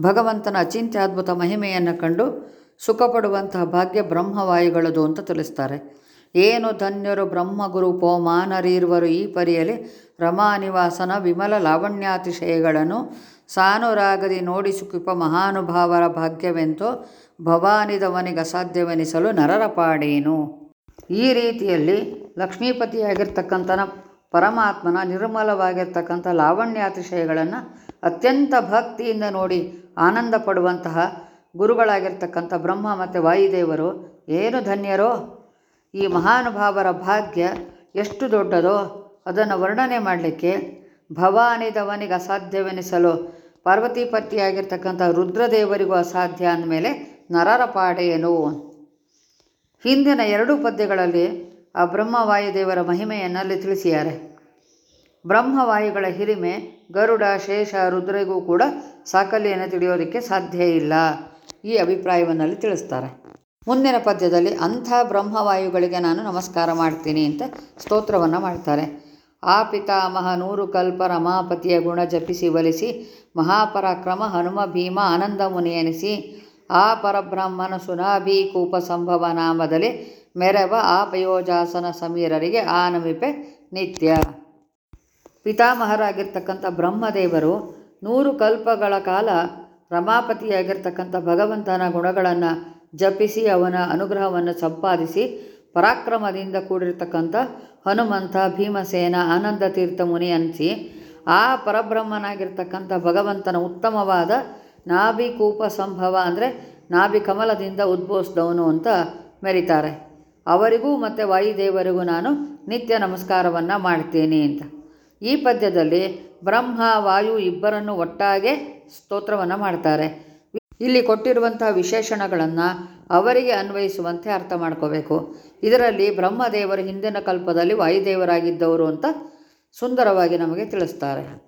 ಭಗವಂತನ ಅಚಿಂತ್ಯದ್ಭುತ ಮಹಿಮೆಯನ್ನು ಕಂಡು ಸುಖಪಡುವಂತಹ ಭಾಗ್ಯ ಬ್ರಹ್ಮವಾಯುಗಳದು ಅಂತ ತಿಳಿಸ್ತಾರೆ. ಏನು ಧನ್ಯರು ಬ್ರಹ್ಮಗುರು ಪೋಮಾನರೀರ್ವರು ಈ ಪರಿಯಲ್ಲಿ ರಮಾನಿವಾಸನ ವಿಮಲ ಲಾವಣ್ಯಾತಿಶಯಗಳನ್ನು ಸಾನುರಾಗದಿ ನೋಡಿ ಸುಖಿಪ ಮಹಾನುಭಾವರ ಭಾಗ್ಯವೆಂತೋ ಭವಾನಿದವನಿಗೆ ಅಸಾಧ್ಯವೆನಿಸಲು ನರರ ಪಾಡೇನು. ಈ ರೀತಿಯಲ್ಲಿ ಲಕ್ಷ್ಮೀಪತಿಯಾಗಿರ್ತಕ್ಕಂಥನ ಪರಮಾತ್ಮನ ನಿರ್ಮಲವಾಗಿರ್ತಕ್ಕಂಥ ಲಾವಣ್ಯಾತಿಶಯಗಳನ್ನು ಅತ್ಯಂತ ಭಕ್ತಿಯಿಂದ ನೋಡಿ ಆನಂದ ಪಡುವಂತಹ ಗುರುಗಳಾಗಿರ್ತಕ್ಕಂಥ ಬ್ರಹ್ಮ ಮತ್ತು ವಾಯುದೇವರು, ಏನು ಧನ್ಯರೋ? ಈ ಮಹಾನುಭಾವರ ಭಾಗ್ಯ ಎಷ್ಟು ದೊಡ್ಡದೋ ಅದನ್ನು ವರ್ಣನೆ ಮಾಡಲಿಕ್ಕೆ ಭವಾನಿದವನಿಗೆ ಅಸಾಧ್ಯವೆನಿಸಲು ಪಾರ್ವತಿಪತಿಯಾಗಿರ್ತಕ್ಕಂಥ ರುದ್ರದೇವರಿಗೂ ಅಸಾಧ್ಯ ಅಂದಮೇಲೆ ನರರ ಪಾಡೆಯನು. ಹಿಂದಿನ ಎರಡೂ ಪದ್ಯಗಳಲ್ಲಿ ಆ ಬ್ರಹ್ಮವಾಯುದೇವರ ಮಹಿಮೆಯನ್ನಲ್ಲಿ ತಿಳಿಸಿದ್ದಾರೆ. ಬ್ರಹ್ಮವಾಯುಗಳ ಹಿರಿಮೆ ಗರುಡ, ಶೇಷ, ರುದ್ರಿಗೂ ಕೂಡ ಸಾಕಲ್ಯನ್ನು ತಿಳಿಯೋದಕ್ಕೆ ಸಾಧ್ಯ ಇಲ್ಲ. ಈ ಅಭಿಪ್ರಾಯವನ್ನಲ್ಲಿ ತಿಳಿಸ್ತಾರೆ. ಮುಂದಿನ ಪದ್ಯದಲ್ಲಿ ಅಂಥ ಬ್ರಹ್ಮವಾಯುಗಳಿಗೆ ನಾನು ನಮಸ್ಕಾರ ಮಾಡ್ತೀನಿ ಅಂತ ಸ್ತೋತ್ರವನ್ನು ಮಾಡ್ತಾರೆ. ಆ ಪಿತಾಮಹ ನೂರು ಕಲ್ಪ ರಮಾಪತಿಯ ಗುಣ ಜಪಿಸಿ ಒಲಿಸಿ, ಮಹಾಪರಾಕ್ರಮ ಹನುಮ ಭೀಮ ಆನಂದ ಮುನಿಯನಿಸಿ, ಆ ಪರಬ್ರಹ್ಮನ ಸುನಾಭಿ ಕೂಪ ಸಂಭವ ನಾಮದಲ್ಲಿ ಮೆರವ ಆ ಪಯೋಜಾಸನ ಸಮೀರರಿಗೆ ಆ ನಮಿಪೆ ನಿತ್ಯ. ಪಿತಾಮಹರಾಗಿರ್ತಕ್ಕಂಥ ಬ್ರಹ್ಮದೇವರು ನೂರು ಕಲ್ಪಗಳ ಕಾಲ ರಮಾಪತಿಯಾಗಿರ್ತಕ್ಕಂಥ ಭಗವಂತನ ಗುಣಗಳನ್ನು ಜಪಿಸಿ ಅವನ ಅನುಗ್ರಹವನ್ನು ಸಂಪಾದಿಸಿ ಪರಾಕ್ರಮದಿಂದ ಕೂಡಿರ್ತಕ್ಕಂಥ ಹನುಮಂತ, ಭೀಮಸೇನ ಆನಂದ ತೀರ್ಥ ಮುನಿ ಅನಿಸಿ ಆ ಪರಬ್ರಹ್ಮನಾಗಿರ್ತಕ್ಕಂಥ ಭಗವಂತನ ಉತ್ತಮವಾದ ನಾಭಿಕೂಪ ಸಂಭವ ಅಂದರೆ ನಾಭಿ ಕಮಲದಿಂದ ಉದ್ಭವಿಸಿದವನು ಅಂತ ಮೆರಿತಾರೆ. ಅವರಿಗೂ ಮತ್ತು ವಾಯುದೇವರಿಗೂ ನಾನು ನಿತ್ಯ ನಮಸ್ಕಾರವನ್ನು ಮಾಡ್ತೀನಿ ಅಂತ. ಈ ಪದ್ಯದಲ್ಲಿ ಬ್ರಹ್ಮ, ವಾಯು ಇಬ್ಬರನ್ನು ಒಟ್ಟಾಗೆ ಸ್ತೋತ್ರವನ್ನು ಮಾಡ್ತಾರೆ. ಇಲ್ಲಿ ಕೊಟ್ಟಿರುವಂತಹ ವಿಶೇಷಣಗಳನ್ನು ಅವರಿಗೆ ಅನ್ವಯಿಸುವಂತೆ ಅರ್ಥ ಮಾಡ್ಕೋಬೇಕು. ಇದರಲ್ಲಿ ಬ್ರಹ್ಮದೇವರು ಹಿಂದಿನ ಕಲ್ಪದಲ್ಲಿ ವಾಯುದೇವರಾಗಿದ್ದವರು ಅಂತ ಸುಂದರವಾಗಿ ನಮಗೆ ತಿಳಿಸ್ತಾರೆ.